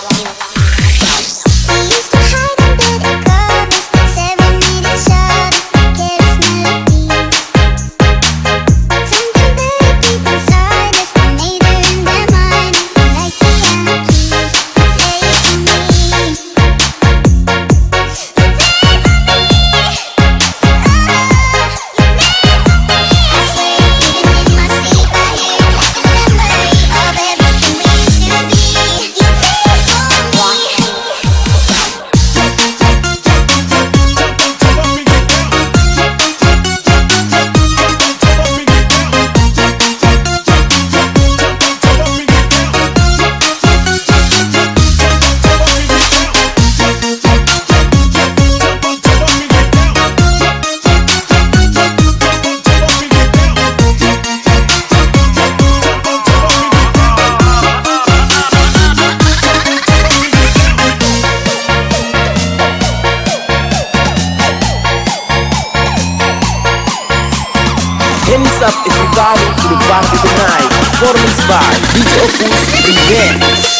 Gracias. Performance by DJ Opus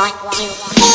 yang yang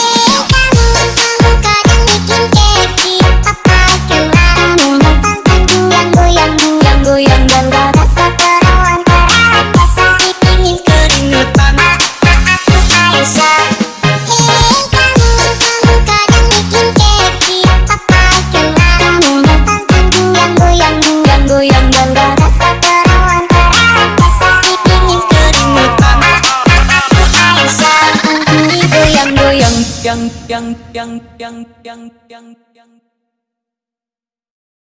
yang yang yang yang yang